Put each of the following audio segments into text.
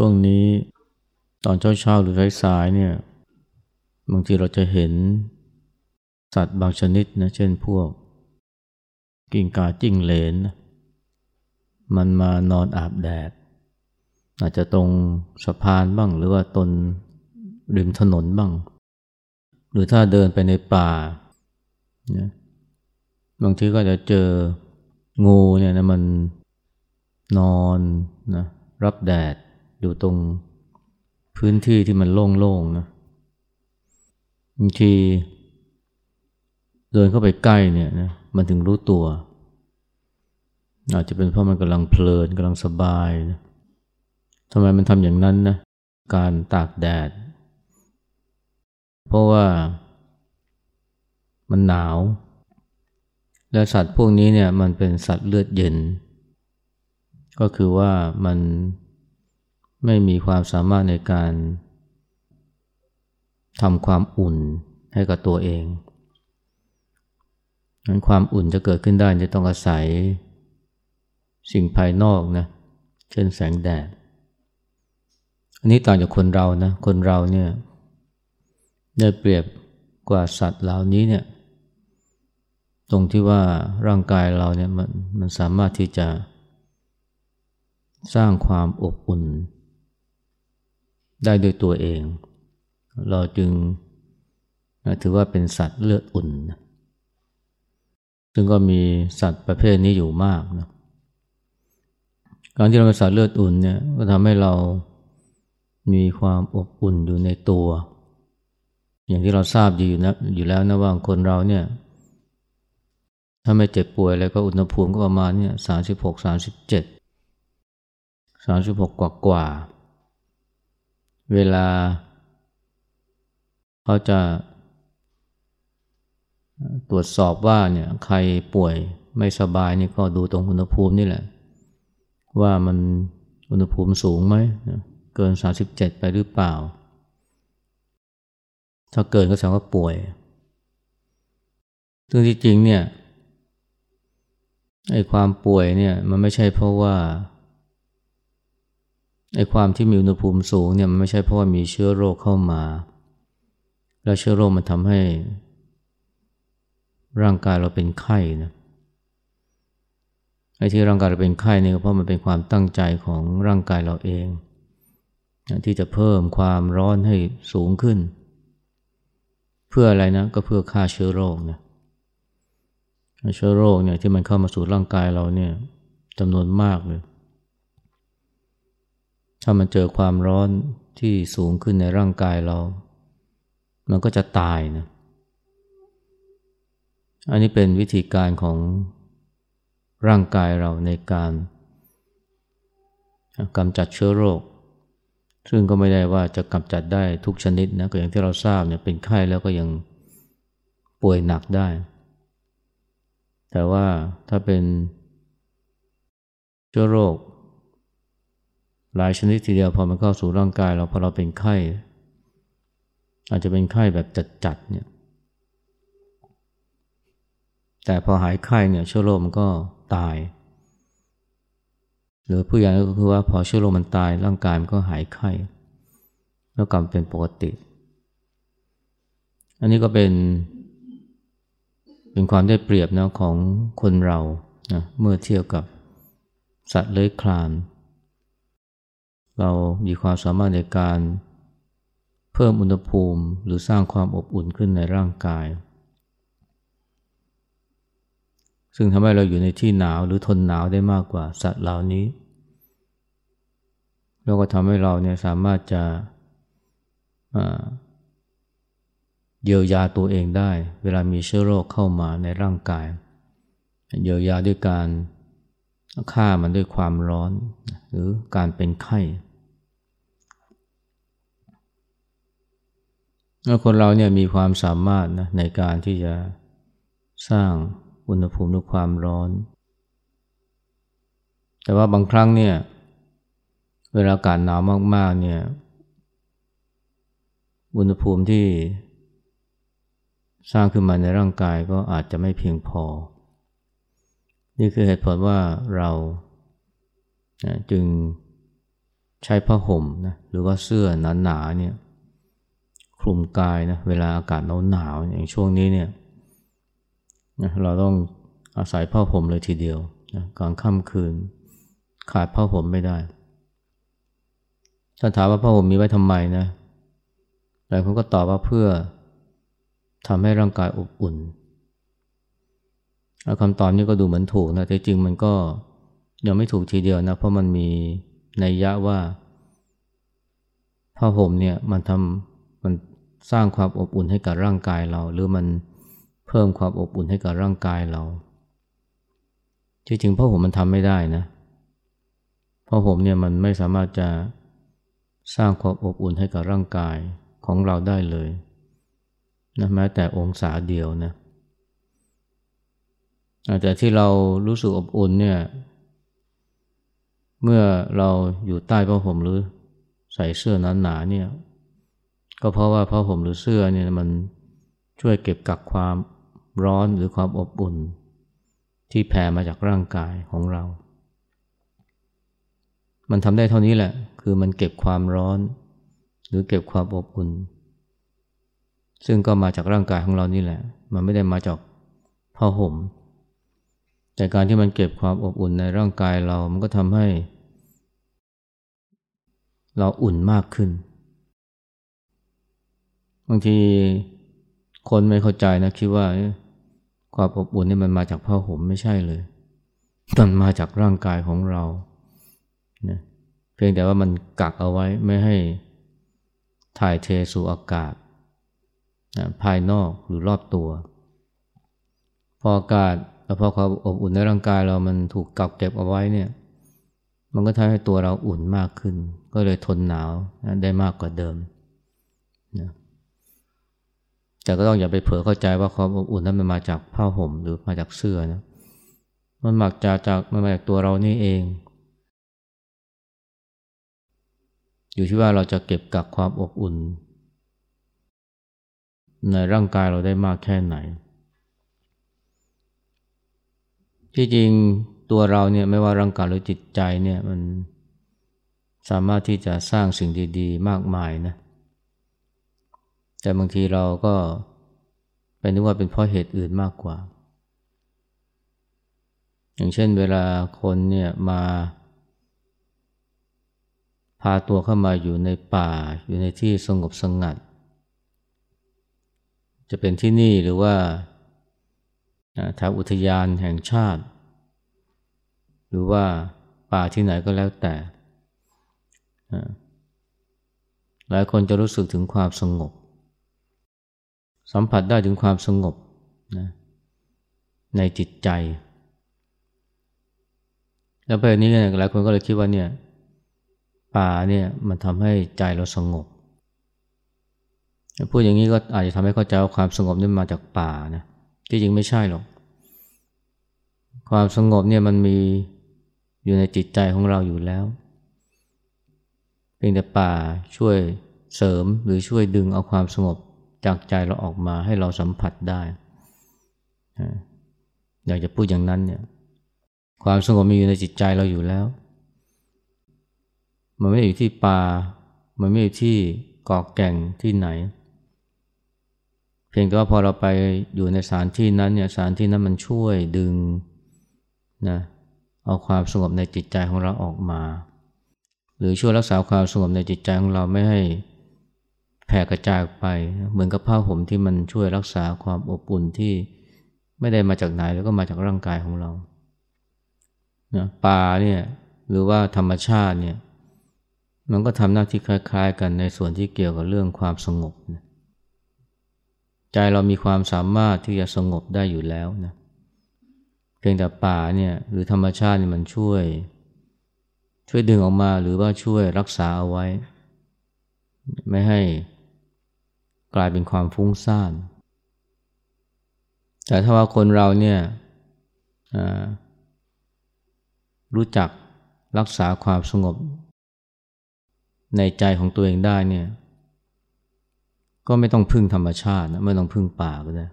ช่วงนี้ตอนเช้าๆหรือสายๆเนี่ยบางทีเราจะเห็นสัตว์บางชนิดนะเช่นพวก กิ่งกาจิ้งเหลน มันมานอนอาบแดด อาจจะตรงสะพานบ้างหรือว่าตนริมถนนบ้าง หรือถ้าเดินไปในป่านะบางทีก็จะเจองูเนี่ยนะมันนอนนะรับแดด อยู่ตรงพื้นที่ที่มันโล่งๆนะบางทีเดินเข้าไปใกล้เนี่ยนะมันถึงรู้ตัว อาจจะเป็นเพราะมันกำลังเพลินกำลังสบายนะทำไมมันทำอย่างนั้นนะการตากแดด เพราะว่ามันหนาว และสัตว์พวกนี้เนี่ยมันเป็นสัตว์เลือดเย็น ก็คือว่ามัน ไม่มีความสามารถในการทำความอุ่นให้กับตัวเองนั้นความอุ่นจะเกิดขึ้นได้จะต้องอาศัยสิ่งภายนอกนะ เช่นแสงแดด อันนี้ต่างจากคนเรานะ คนเราเนี่ยได้เปรียบกว่าสัตว์เหล่านี้เนี่ย ตรงที่ว่าร่างกายเราเนี่ยมันมันสามารถที่จะสร้างความอบอุ่น ได้ด้วยตัวเอง เราจึงถือว่าเป็นสัตว์เลือดอุ่น ซึ่งก็มีสัตว์ประเภทนี้อยู่มากนะการที่เราเป็นสัตว์เลือดอุ่นเนี่ยก็ทำให้เรามีความอบอุ่นอยู่ในตัว อย่างที่เราทราบอยู่นะอยู่แล้วนะว่าคนเราเนี่ย ถ้าไม่เจ็บป่วยอะไรก็อุณหภูมิก็ประมาณเนี่ยสามสิบหกสามสิบเจ็ดสามสิบหกกว่ากว่า เวลา เขาจะตรวจสอบว่าเนี่ยใครป่วยไม่สบายนี่ก็ดูตรงอุณหภูมินี่แหละ ว่ามันอุณหภูมิสูงไหมเกิน 37 ไปหรือเปล่า ถ้าเกินก็แสดงว่าป่วย ซึ่งที่จริงเนี่ยไอ้ความป่วยเนี่ยมันไม่ใช่เพราะว่า ไอ้ความที่มีอุณหภูมิสูงเนี่ยมันไม่ใช่เพราะว่ามีเชื้อโรคเข้ามา แล้วเชื้อโรคมันทำให้ ร่างกายเราเป็นไข้นะไอ้ที่ร่างกายเราเป็นไข้เนี่ยเพราะมันเป็นความตั้งใจของร่างกายเราเอง ที่จะเพิ่มความร้อนให้สูงขึ้น เพื่ออะไรนะก็เพื่อฆ่าเชื้อโรคนะเชื้อโรคเนี่ยที่มันเข้ามาสู่ร่างกายเราเนี่ยจำนวนมากเลย ถ้ามันเจอความร้อนที่สูงขึ้นในร่างกายเรา มันก็จะตายนะ อันนี้เป็นวิธีการของร่างกายเราในการกำจัดเชื้อโรค ซึ่งก็ไม่ได้ว่าจะกำจัดได้ทุกชนิดนะก็อย่างที่เราทราบเนี่ยเป็นไข้แล้วก็ยังป่วยหนักได้ แต่ว่าถ้าเป็นเชื้อโรค หลายชนิดทีเดียวพอมันเข้าสู่ร่างกายเราพอเราเป็นไข้ อาจจะเป็นไข้แบบจัดๆเนี่ยแต่พอหายไข้เนี่ยเชื้อโรคมันก็ตาย หรือผู้ใหญ่ก็คือว่าพอเชื้อโรคมันตายร่างกายมันก็หายไข้ แล้วกลับเป็นปกติ อันนี้ก็เป็นเป็นความได้เปรียบนะของคนเรานะเมื่อเทียบกับสัตว์เลื้อยคลาน เรามีความสามารถในการเพิ่มอุณหภูมิหรือสร้างความอบอุ่นขึ้นในร่างกาย ซึ่งทำให้เราอยู่ในที่หนาวหรือทนหนาวได้มากกว่าสัตว์เหล่านี้ แล้วก็ทำให้เราเนี่ยสามารถจะเยียวยาตัวเองได้ เวลามีเชื้อโรคเข้ามาในร่างกาย เยียวยาด้วยการฆ่ามันด้วยความร้อน หรือการเป็นไข้ คนเราเนี่ยมีความสามารถนะในการที่จะสร้างอุณหภูมิด้วยความร้อน แต่ว่าบางครั้งเนี่ย เวลาอากาศหนาวมากๆ เนี่ย อุณหภูมิที่สร้างขึ้นมาในร่างกายก็อาจจะไม่เพียงพอ นี่คือเหตุผลว่าเราจึงใช้ผ้าห่มนะหรือว่าเสื้อหนาๆเนี่ย ลุมกายนะเวลาอากาศหนาวๆอย่างช่วงนี้เนี่ยนะเราต้องอาศัยผ้าห่มเลยทีเดียวนะกลางค่ำคืน ขาดผ้าห่มไม่ได้ ถ้าถามว่าผ้าห่มมีไว้ทำไมนะหลายคนก็ตอบว่าเพื่อทำให้ร่างกายอบอุ่นคำตอบนี้ก็ดูเหมือนถูกนะแต่จริงมันก็ยังไม่ถูกทีเดียวนะ เพราะมันมีนัยยะว่าผ้าห่มเนี่ยมันทำ สร้างความอบอุ่นให้กับร่างกายเรา หรือมันเพิ่มความอบอุ่นให้กับร่างกายเราจริงผ้าห่มมันทำไม่ได้นะผ้าห่มเนี่ยมันไม่สามารถจะสร้างความอบอุ่นให้กับร่างกายของเราได้เลยนะแม้แต่องศาเดียวนะแต่ที่เรารู้สึกอบอุ่นเนี่ยเมื่อเราอยู่ใต้ผ้าห่มหรือใส่เสื้อหนาๆเนี่ย ก็เพราะว่าผ้าห่มหรือเสื้อเนี่ยมันช่วยเก็บกักความร้อนหรือความอบอุ่น ที่แผ่มาจากร่างกายของเรา มันทำได้เท่านี้แหละ คือมันเก็บความร้อน หรือเก็บความอบอุ่น ซึ่งก็มาจากร่างกายของเรานี่แหละ มันไม่ได้มาจากผ้าห่ม แต่การที่มันเก็บความอบอุ่นในร่างกายเรา มันก็ทำให้ เราอุ่นมากขึ้น บางทีคนไม่เข้าใจนะคิดว่าความอบอุ่นนี่มันมาจากผ้าห่มไม่ใช่เลย มันมาจากร่างกายของเรานะเพียงแต่ว่ามันกักเอาไว้ไม่ให้ถ่ายเทสู่อากาศนะภายนอกหรือรอบตัว พออากาศแล้วพอความอบอุ่นในร่างกายเรามันถูกกักเก็บเอาไว้เนี่ย มันก็ทำให้ตัวเราอุ่นมากขึ้น ก็เลยทนหนาวได้มากกว่าเดิมนะ แต่ก็ต้องอย่าไปเผลอเข้าใจว่าความอบอุ่นนั้นมันมาจากผ้าห่มหรือมาจากเสื้อนะมันมาจากจากมันมาจากตัวเรานี่เอง อยู่ที่ว่าเราจะเก็บกักความอบอุ่น ในร่างกายเราได้มากแค่ไหน ที่จริงตัวเราเนี่ยไม่ว่าร่างกายหรือจิตใจเนี่ยมันสามารถที่จะสร้างสิ่งดี ๆ มากมายนะ แต่บางทีเราก็เป็นนึกว่าเป็นเพราะเหตุอื่นมากกว่า อย่างเช่นเวลาคนเนี่ยมา พาตัวเข้ามาอยู่ในป่า อยู่ในที่สงบสงัด จะเป็นที่นี่หรือว่าแถวอุทยานแห่งชาติ หรือว่าป่าที่ไหนก็แล้วแต่หลายคนจะรู้สึกถึงความสงบ สัมผัสได้ถึงความสงบนะในจิตใจ แล้วประเด็นนี้หลายคนก็เลยคิดว่าเนี่ยป่าเนี่ยมันทำให้ใจเราสงบพูดอย่างนี้ก็อาจจะทำให้เข้าใจว่าความสงบนี่มาจากป่านะที่จริงไม่ใช่หรอก ความสงบเนี่ยมันมีอยู่ในจิตใจของเราอยู่แล้ว เพียงแต่ป่าช่วยเสริมหรือช่วยดึงเอาความสงบ จากใจเราออกมาให้เราสัมผัสได้ อยากจะพูดอย่างนั้นเนี่ยความสงบมีอยู่ในจิตใจเราอยู่แล้ว มันไม่อยู่ที่ป่า มันไม่อยู่ที่กอกแก่งที่ไหน เพียงแต่ว่าพอเราไปอยู่ในสถานที่นั้นเนี่ยสถานที่นั้นมันช่วยดึงนะเอาความสงบในจิตใจของเราออกมา หรือช่วยรักษาความสงบในจิตใจของเราไม่ให้ แผ่กระจายไป เหมือนกับผ้าห่มที่มันช่วยรักษาความอบอุ่นที่ไม่ได้มาจากไหนแล้วก็มาจากร่างกายของเรานะป่าเนี่ยหรือว่าธรรมชาติเนี่ยมันก็ทำหน้าที่คล้ายๆ กันในส่วนที่เกี่ยวกับเรื่องความสงบนะใจเรามีความสามารถที่จะสงบได้อยู่แล้วนะเพียงแต่ป่าเนี่ยหรือธรรมชาติมันช่วย ช่วยดึงออกมาหรือว่าช่วยรักษาเอาไว้ ไม่ให้ กลายเป็นความฟุ้งซ่าน แต่ถ้าว่าคนเราเนี่ยรู้จักรักษาความสงบ ในใจของตัวเองได้เนี่ย ก็ไม่ต้องพึ่งธรรมชาตินะไม่ต้องพึ่งป่าก็ได้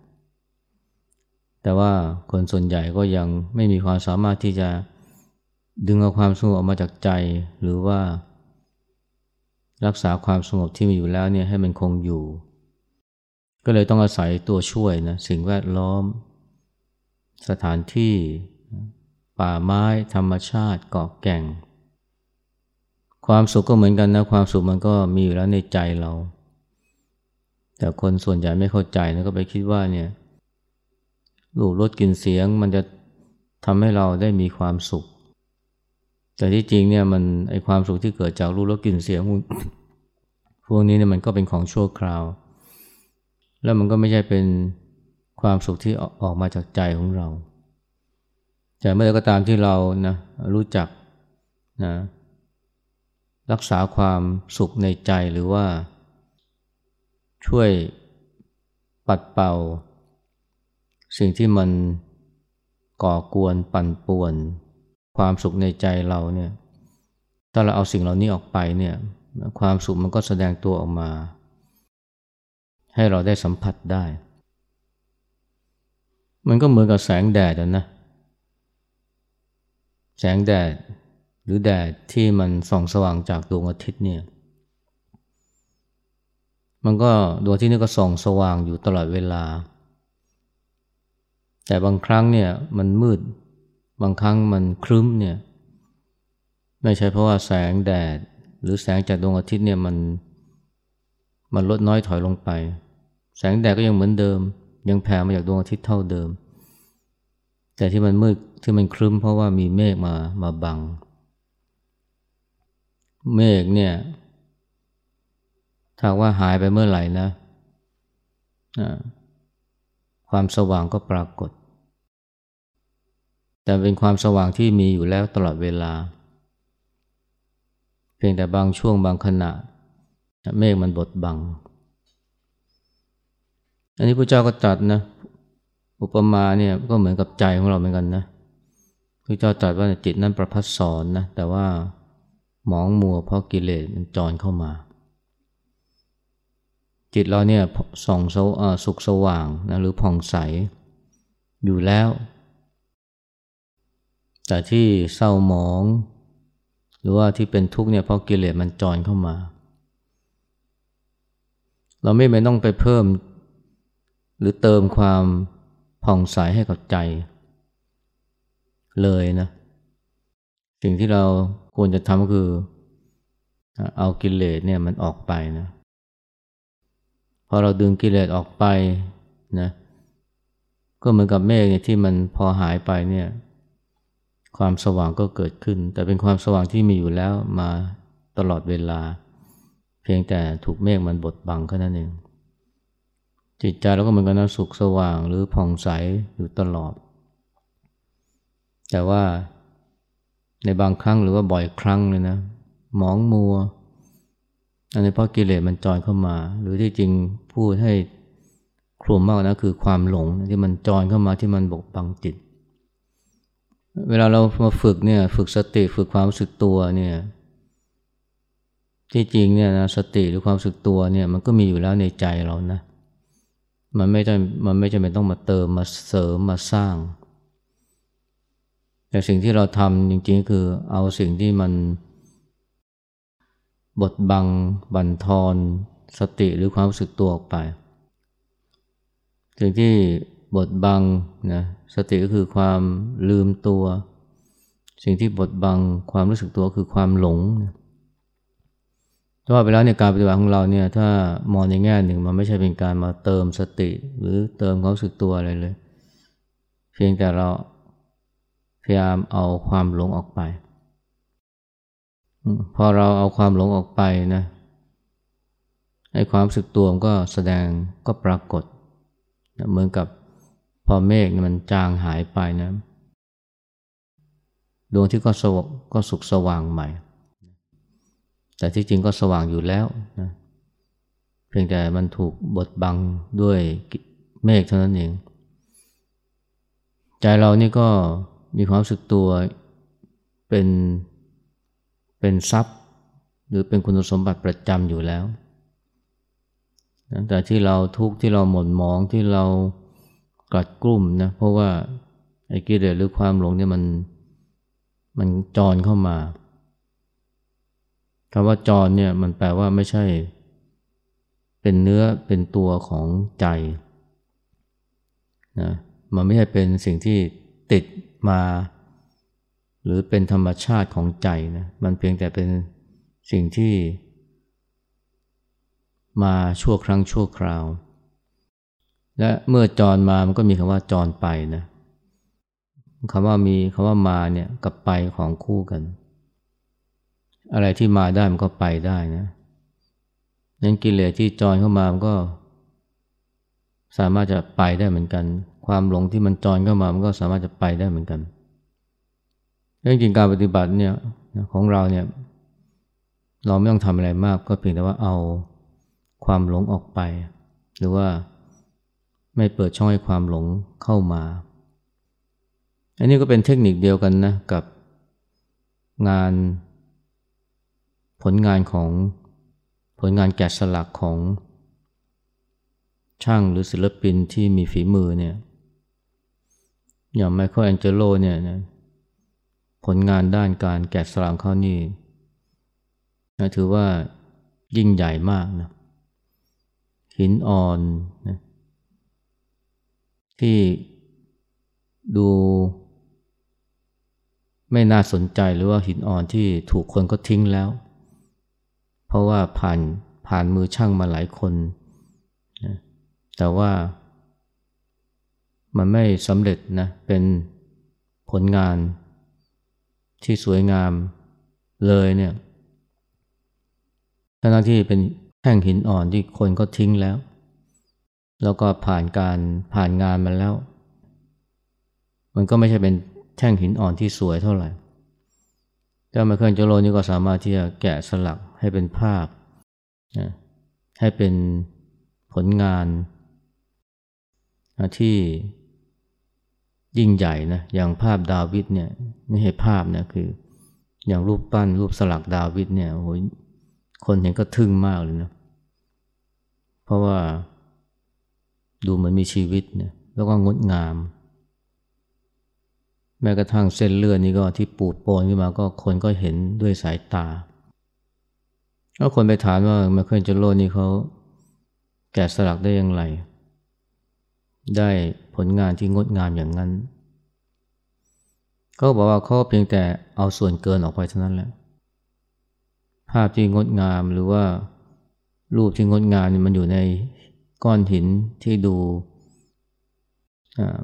แต่ว่าคนส่วนใหญ่ก็ยังไม่มีความสามารถที่จะดึงเอาความสงบออกมาจากใจ หรือว่า รักษาความสงบที่มีอยู่แล้วเนี่ยให้มันคงอยู่ ก็เลยต้องอาศัยตัวช่วยนะสิ่งแวดล้อม สถานที่ ป่าไม้ธรรมชาติเกาะแก่ง ความสุขก็เหมือนกันนะความสุขมันก็มีอยู่แล้วในใจเรา แต่คนส่วนใหญ่ไม่เข้าใจนะก็ไปคิดว่าเนี่ยรูปรสกลิ่นเสียงมันจะทำให้เราได้มีความสุข แต่ที่จริงเนี่ยมันไอความสุขที่เกิดจากรูปรสกลิ่นเสียงพวกนี้เนี่ยมันก็เป็นของชั่วคราว แล้วมันก็ไม่ใช่เป็นความสุขที่ออกมาจากใจของเรา แต่เมื่อก็ตามที่เรานะรู้จักนะรักษาความสุขในใจหรือว่า ช่วยปัดเป่า สิ่งที่มันก่อกวนปั่นป่วน ความสุขในใจเราเนี่ยถ้าเราเอาสิ่งเหล่านี้ออกไปเนี่ยความสุขมันก็แสดงตัวออกมา ให้เราได้สัมผัสได้ มันก็เหมือนกับแสงแดดนะ แสงแดดหรือแดดที่มันส่องสว่างจากดวงอาทิตย์เนี่ย มันก็ดวงอาทิตย์นี่ก็ส่องสว่างอยู่ตลอดเวลา แต่บางครั้งเนี่ยมันมืด บางครั้งมันครึ้มเนี่ย ไม่ใช่เพราะว่าแสงแดดหรือแสงจากดวงอาทิตย์เนี่ยมันมันลดน้อยถอยลงไป แสงแดดก็ยังเหมือนเดิม ยังแผ่มาจากดวงอาทิตย์เท่าเดิม แต่ที่มันมืดที่มันครึ้มเพราะว่ามีเมฆมามาบัง เมฆเนี่ยถ้าว่าหายไปเมื่อไหร่นะความสว่างก็ปรากฏ แต่เป็นความสว่างที่มีอยู่แล้วตลอดเวลา เพียงแต่บางช่วงบางขณะ เมฆมันบดบัง อันนี้พระเจ้าก็ตรัสนะอุปมาเนี่ยก็เหมือนกับใจของเราเหมือนกันนะพระเจ้าตรัสว่าจิตนั้นประพัดสอนนะแต่ว่าหมองมัวเพราะกิเลสมันจรเข้ามา จิตเราเนี่ยส่องสุขสว่างนะหรือผ่องใสอยู่แล้ว แต่ที่เศร้าหมอง หรือว่าที่เป็นทุกข์เนี่ยเพราะกิเลสมันจอนเข้ามา เราไม่ไปต้องไปเพิ่ม หรือเติมความผ่องใสให้กับใจ เลยนะ สิ่งที่เราควรจะทำก็คือ เอากิเลสเนี่ยมันออกไปนะพอเราดึงกิเลสออกไปนะก็เหมือนกับเมฆเนี่ยที่มันพอหายไปเนี่ยความสว่างก็เกิดขึ้น แต่เป็นความสว่างที่มีอยู่แล้วมาตลอดเวลา เพียงแต่ถูกเมฆมันบดบังแค่นั้นเอง จิตใจเราก็เหมือนกันนะสุขสว่างหรือผ่องใสอยู่ตลอด แต่ว่าในบางครั้งหรือว่าบ่อยครั้งเลยนะหมองมัวอันนี้เพราะกิเลสมันจอยเข้ามา หรือที่จริงพูดให้คลุมมากนะคือความหลงที่มันจอยเข้ามาที่มันบกบังจิต เวลาเรามาฝึกเนี่ยฝึกสติฝึกความรู้สึกตัวเนี่ยที่จริงเนี่ยนะสติหรือความรู้สึกตัวเนี่ยมันก็มีอยู่แล้วในใจเรานะ มันไม่จำมันไม่จำเป็นต้องมาเติมมาเสริมมาสร้าง แต่สิ่งที่เราทำจริงๆคือเอาสิ่งที่มันบทบัง บันทอนสติหรือความรู้สึกตัวออกไป สิ่งที่บทบังนะสติก็คือความลืมตัว สิ่งที่บทบังความรู้สึกตัวคือความหลง ว่าไปแล้วเนี่ยการปฏิบัติของเราเนี่ยถ้ามองในแง่หนึ่งมันไม่ใช่เป็นการมาเติมสติ หรือเติมความรู้สึกตัวอะไรเลย เพียงแต่เราพยายามเอาความหลงออกไป พอเราเอาความหลงออกไปนะไอ้ความสึกตัวมันก็แสดงก็ปรากฏเหมือนกับพอเมฆมันจางหายไปนะดวงที่ก็สวก็สุกสว่างใหม่ แต่ที่จริงก็สว่างอยู่แล้วนะเพียงแต่มันถูกบดบังด้วยเมฆเท่านั้นเอง ใจเรานี่ก็มีความสึกตัวเป็นเป็นทรัพย์ หรือเป็นคุณสมบัติประจำอยู่แล้ว แต่ที่เราทุกข์ที่เราหม่นหมองที่เรากัดกลุ่มนะเพราะว่าไอ้กิเลสหรือความหลงเนี่ยมันมันจรเข้ามา คำว่าจรเนี่ยมันแปลว่าไม่ใช่ เป็นเนื้อเป็นตัวของใจนะมันไม่ใช่เป็นสิ่งที่ติดมา หรือเป็นธรรมชาติของใจนะมันเพียงแต่เป็นสิ่งที่ มาชั่วครั้งชั่วคราว และเมื่อจรมามันก็มีคำว่าจรไปนะคำว่ามีคำว่ามาเนี่ยกับไปของคู่กัน อะไรที่มาได้มันก็ไปได้นะนั้นกิเลสที่จรเข้ามามันก็ สามารถจะไปได้เหมือนกัน ความหลงที่มันจรเข้ามามันก็สามารถจะไปได้เหมือนกันจริงการปฏิบัติเนี่ยของเราเนี่ย เราไม่ต้องทำอะไรมาก ก็เพียงแต่ว่าเอาความหลงออกไป หรือว่าไม่เปิดช่องให้ความหลงเข้ามา อันนี้ก็เป็นเทคนิคเดียวกันนะกับงาน ผลงานของผลงานแกะสลักของ ช่างหรือศิลปินที่มีฝีมือเนี่ยอย่างไมเคิลแองเจโลเนี่ยนะผลงานด้านการแกะสลักเขานี่นะถือว่ายิ่งใหญ่มากนะหินอ่อนนะที่ดูไม่น่าสนใจหรือว่าหินอ่อนที่ถูกคนก็ทิ้งแล้ว ราะว่าผ่านผ่านมือช่างมาหลายคนนะแต่ว่า มันไม่สำเร็จนะเป็นผลงานที่สวยงามเลยเนี่ยทั้งที่เป็นแท่งหินอ่อนที่คนก็ทิ้งแล้ว แล้วก็ผ่านการผ่านงานมาแล้ว มันก็ไม่ใช่เป็นแท่งหินอ่อนที่สวยเท่าไหร่แต่มาเคิลโจโรนี่ก็สามารถที่จะแกะสลัก ให้เป็นภาพนะให้เป็นผลงานที่ยิ่งใหญ่นะอย่างภาพดาวิดเนี่ยไม่ใช่ภาพนะคือ อย่างรูปปั้นรูปสลักดาวิดเนี่ยโอ้ยคนเห็นก็ทึ่งมากเลยนะเพราะว่าดูเหมือนมีชีวิตเนี่ยแล้วก็งดงาม แม้กระทั่งเส้นเลือดนี่ก็ที่ปูดโปนขึ้นมาก็คนก็เห็นด้วยสายตา แล้วคนไปถามว่าไมเคิลจโลนี่เขาแกะสลักได้อย่างไร ได้ผลงานที่งดงามอย่างนั้น เขาบอกว่าเขาเพียงแต่เอาส่วนเกินออกไปเท่านั้นแหละ ภาพที่งดงามหรือว่ารูปที่งดงามมันอยู่ในก้อนหินที่ดู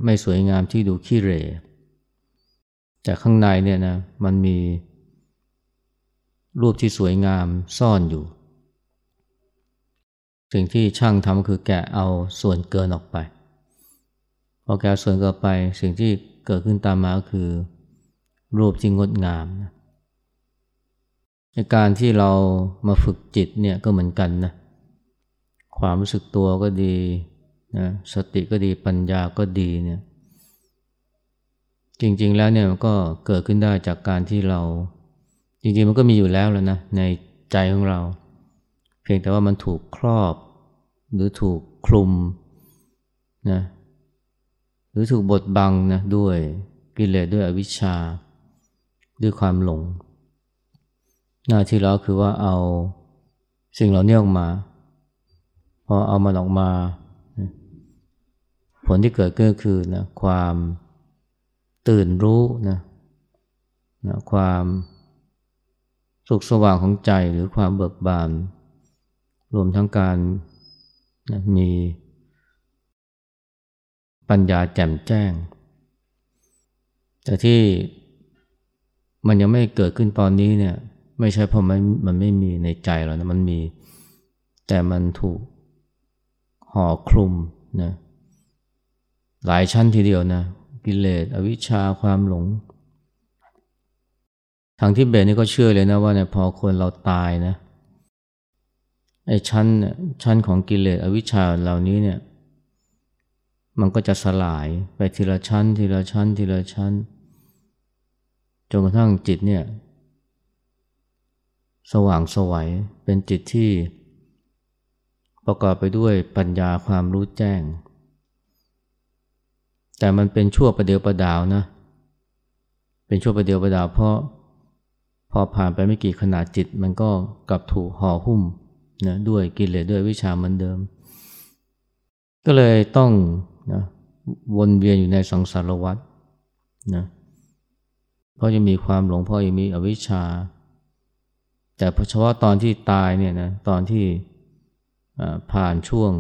ไม่สวยงามที่ดูขี้เหร่แต่ข้างในเนี่ยนะมันมี รูปที่สวยงามซ่อนอยู่ สิ่งที่ช่างทำคือแกะเอาส่วนเกินออกไป พอแกะส่วนเกินไปสิ่งที่เกิดขึ้นตามมาก็คือ รูปที่งดงามนะในการที่เรามาฝึกจิตเนี่ยก็เหมือนกันนะความรู้สึกตัวก็ดีนะสติก็ดีปัญญาก็ดีเนี่ยจริงๆแล้วเนี่ยมันก็เกิดขึ้นได้จากการที่เรา จริงๆมันก็มีอยู่แล้วแล้วนะในใจของเรา เพียงแต่ว่ามันถูกครอบ หรือถูกคลุมนะหรือถูกบดบังนะด้วยกิเลสด้วยอวิชชา ด้วยความหลง หน้าที่เราคือว่าเอาสิ่งเหล่านี้ออกมา พอเอามันออกมา ผลที่เกิดก็คือนะความตื่นรู้นะนะความ สุขสว่างของใจหรือความเบิกบาน รวมทั้งการมีปัญญาแจ่มแจ้ง แต่ที่มันยังไม่เกิดขึ้นตอนนี้เนี่ยไม่ใช่เพราะมันมันไม่มีในใจเรานะมันมี แต่มันถูกห่อคลุมนะหลายชั้นทีเดียวนะกิเลสอวิชชาความหลง ทางที่เบสนี่ก็เชื่อเลยนะว่าเนี่ยพอคนเราตายนะไอ้ชั้นชั้นของกิเลสอวิชชาเหล่านี้เนี่ย มันก็จะสลายไปทีละชั้น ทีละชั้น ทีละชั้นจนกระทั่งจิตเนี่ย สว่างสวัยเป็นจิตที่ ประกอบไปด้วยปัญญาความรู้แจ้ง แต่มันเป็นชั่วประเดียวประดาวนะ เป็นชั่วประเดียวประดาวเพราะ พอผ่านไปไม่กี่ขนาดจิต มันก็กลับถูกห่อหุ้มนะด้วยกิเลสด้วยวิชาเหมือนเดิม ก็เลยต้องนะวนเวียนอยู่ในสังสารวัฏนะเพราะยังมีความหลงเพราะยังมีอวิชชา แต่เฉพาะตอนที่ตายเนี่ยนะตอนที่ผ่านช่วง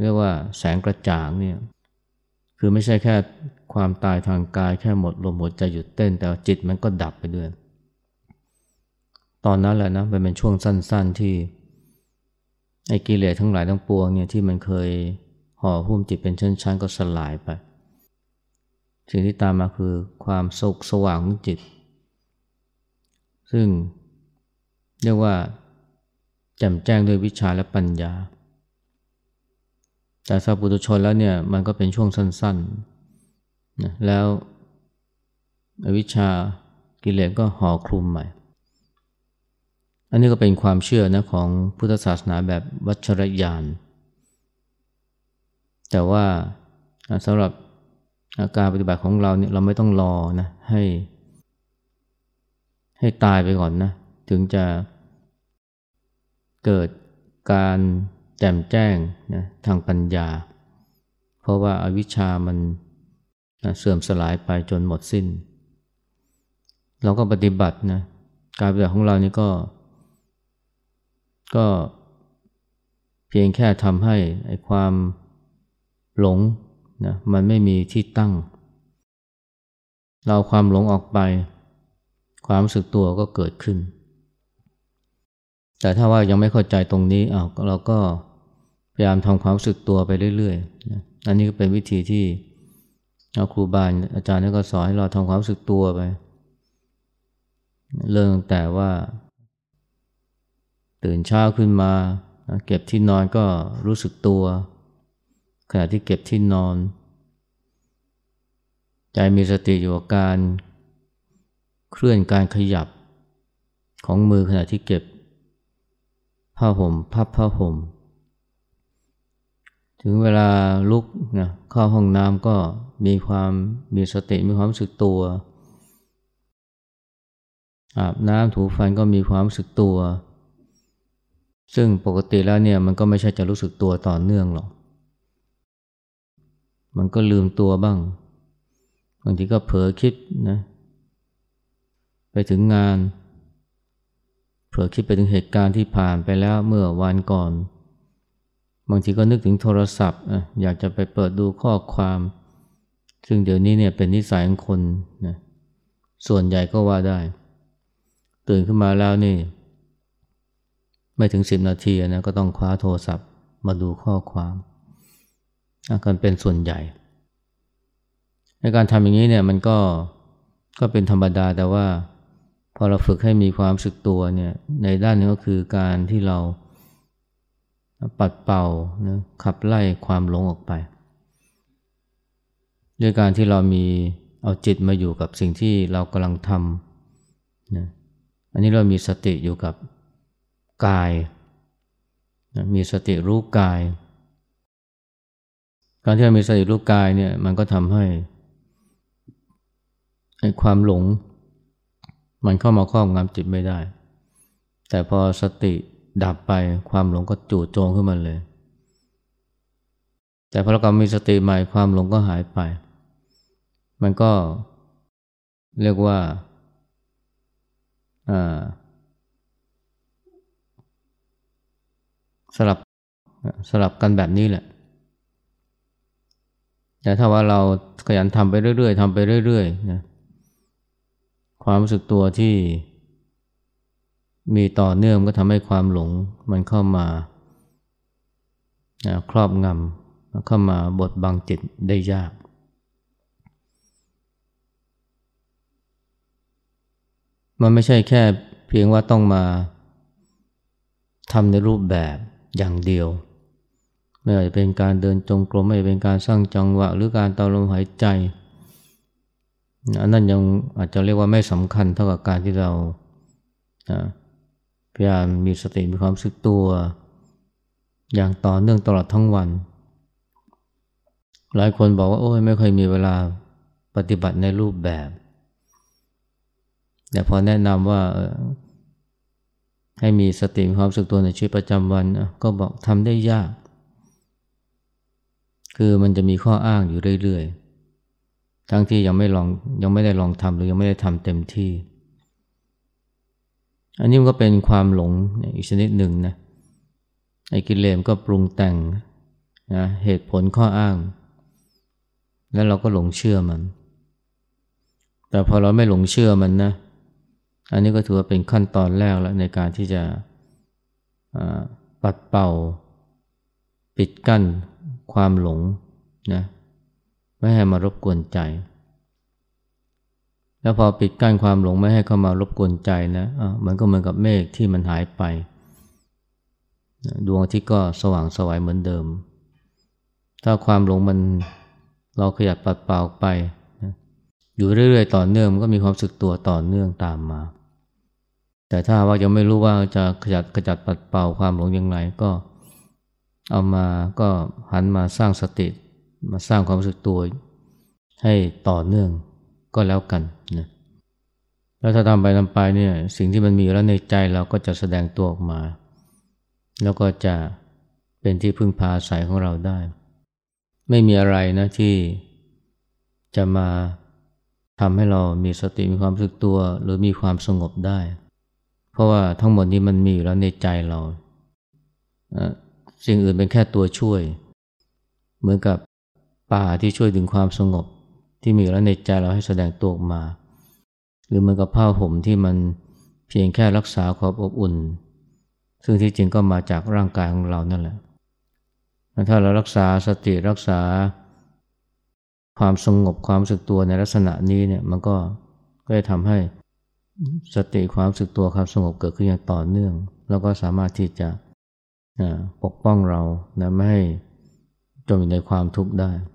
เรียกว่าแสงกระจ่างเนี่ย คือไม่ใช่แค่ความตายทางกายแค่หมดลมหัวใจหยุดเต้น แต่จิตมันก็ดับไปด้วย ตอนนั้นแหละนะมันเป็นช่วงสั้น ๆที่ไอ้กิเลสทั้งหลายทั้งปวงเนี่ยที่มันเคยห่อหุ้มจิตเป็นชั้นๆก็สลายไป สิ่งที่ตามมาคือความสุขสว่างของจิต ซึ่งเรียกว่าแจ่มแจ้งด้วยวิชาและปัญญา แต่สัพพุตุชนแล้วเนี่ยมันก็เป็นช่วงสั้นๆนะแล้ววิชากิเลสก็ห่อคลุมใหม่ อันนี้ก็เป็นความเชื่อนะของพุทธศาสนาแบบวัชรยาน แต่ว่าสำหรับาการปฏิบัติของเราเนี่ยเราไม่ต้องรอนะให้ ให้ตายไปก่อนนะ ถึงจะเกิดการ แจ่มแจ้งนะทางปัญญา เพราะว่าอาวิชชามันนะเสื่อมสลายไปจนหมดสิ้น เราก็ปฏิบัตินะการปฏิบัติของเรานี่ก็ ก็เพียงแค่ทำให้ไอ้ความหลงนะมันไม่มีที่ตั้ง เราความหลงออกไป ความรู้สึกตัวก็เกิดขึ้น แต่ถ้าว่ายังไม่เข้าใจตรงนี้อ้าวเราก็ ยายามทำความรู้สึกตัวไปเรื่อยๆนะอันนี้ก็เป็นวิธีที่เอาครูบาอาจารย์ก็สอนให้เราทำความรู้สึกตัวไป เรื่องแต่ว่า ตื่นเช้าขึ้นมาเก็บที่นอนก็รู้สึกตัว ขณะที่เก็บที่นอน ใจมีสติอยู่กับการ เคลื่อนการขยับของมือขณะที่เก็บผ้าห่มพับผ้าห่ม ถึงเวลาลุกนะเข้าห้องน้ำก็มีความมีสติมีความรู้สึกตัว อาบน้ำถูฟันก็มีความรู้สึกตัว ซึ่งปกติแล้วเนี่ยมันก็ไม่ใช่จะรู้สึกตัวต่อเนื่องหรอก มันก็ลืมตัวบ้าง บางทีก็เผลอคิดนะ ไปถึงงาน เผื่อคิดไปถึงเหตุการณ์ที่ผ่านไปแล้วเมื่อวันก่อน บางทีก็นึกถึงโทรศัพท์อยากจะไปเปิดดูข้อความ ซึ่งเดี๋ยวนี้เนี่ยเป็นนิสัยของคนนะส่วนใหญ่ก็ว่าได้ ตื่นขึ้นมาแล้วนี่ ไม่ถึงสิบนาทีนะก็ต้องคว้าโทรศัพท์มาดูข้อความอาการเป็นส่วนใหญ่ ในการทำอย่างนี้เนี่ยมันก็ก็เป็นธรรมดาแต่ว่า พอเราฝึกให้มีความสึกตัวเนี่ยในด้านนี้ก็คือการที่เรา ปัดเป่านะขับไล่ความหลงออกไป ด้วยการที่เรามีเอาจิตมาอยู่กับสิ่งที่เรากำลังทำนะอันนี้เรามีสติอยู่กับกายนะมีสติรู้กาย การที่เรามีสติรู้กายเนี่ยมันก็ทำให้ความหลง มันเข้ามาครอบงำจิตไม่ได้ แต่พอสติ ดับไปความหลงก็จู่โจงขึ้นมาเลย แต่พอเรากลับมีสติใหม่ความหลงก็หายไป มันก็เรียกว่าสลับสลับกันแบบนี้แหละ แต่ถ้าว่าเราขยันทำไปเรื่อยๆทำไปเรื่อยๆนะความรู้สึกตัวที่ มีต่อเนื่องก็ทำให้ความหลงมันเข้ามาครอบงำเข้ามาบดบังจิตได้ยาก มันไม่ใช่แค่เพียงว่าต้องมาทำในรูปแบบอย่างเดียว ไม่ว่าจะเป็นการเดินจงกรมไม่ว่าจะเป็นการสร้างจังหวะ หรือการต่อลมหายใจอันนั้นยังอาจจะเรียกว่าไม่สำคัญเท่ากับการที่เรา ยายามมีสติมีความสึกตัว อย่างต่อเนื่องตลอดทั้งวัน หลายคนบอกว่าโอ้ยไม่เคยมีเวลาปฏิบัติในรูปแบบ แต่พอแนะนำว่าให้มีสติมีความสึกตัวในชีวิตประจำวัน ก็บอกทำได้ยาก คือมันจะมีข้ออ้างอยู่เรื่อยๆ ทั้งที่ยังไม่ลองยังไม่ได้ลองทำหรือยังไม่ได้ทำเต็มที่ อันนี้มันก็เป็นความหลงอีกชนิดหนึ่งนะไอ้กิเลสก็ปรุงแต่งนะเหตุผลข้ออ้าง แล้วเราก็หลงเชื่อมัน แต่พอเราไม่หลงเชื่อมันนะ อันนี้ก็ถือว่าเป็นขั้นตอนแรกแล้วในการที่จะปัดเป่า ปิดกั้นความหลงนะไม่ให้มารบกวนใจ แล้วพอปิดกั้นความหลงไม่ให้เข้ามารบกวนใจนะะมันก็เหมือนกับเมฆที่มันหายไป ดวงอาทิตย์ก็สว่างสวายเหมือนเดิม ถ้าความหลงมันเราขยับปัดเปล่าไปอยู่เรื่อยๆต่อเนื่องมันก็มีความสึกตัวต่อเนื่องตามมา แต่ถ้าว่ายังไม่รู้ว่าจะขจัดขจัดปัดเป่าความหลงยังไงก็เอามาก็หันมาสร้างสติ มาสร้างความรู้สึกตัวให้ต่อเนื่องก็แล้วกัน แล้วถ้าทำไปทำไปเนี่ยสิ่งที่มันมีแล้วในใจเราก็จะแสดงตัวออกมา แล้วก็จะเป็นที่พึ่งพาอาศัยของเราได้ ไม่มีอะไรนะที่จะมาทำให้เรามีสติมีความรู้สึกตัว หรือมีความสงบได้ เพราะว่าทั้งหมดนี้มันมีอยู่แล้วในใจเราสิ่งอื่นเป็นแค่ตัวช่วย เหมือนกับป่าที่ช่วยดึงความสงบ ที่มีแล้วในใจเราให้แสดงตัวออกมา หรือเหมือนกับผ้าห่มที่มันเพียงแค่รักษาความอบอุ่น ซึ่งที่จริงก็มาจากร่างกายของเรานั่นแหละถ้าเรารักษาสติรักษา ความสงบความสึกตัวในลักษณะนี้เนี่ยมันก็ก็จะทำให้สติความสึกตัวความสงบเกิดขึ้นอย่างต่อเนื่อง แล้วก็สามารถที่จะปกป้องเรานะไม่ให้จมอยู่ในความทุกข์ได้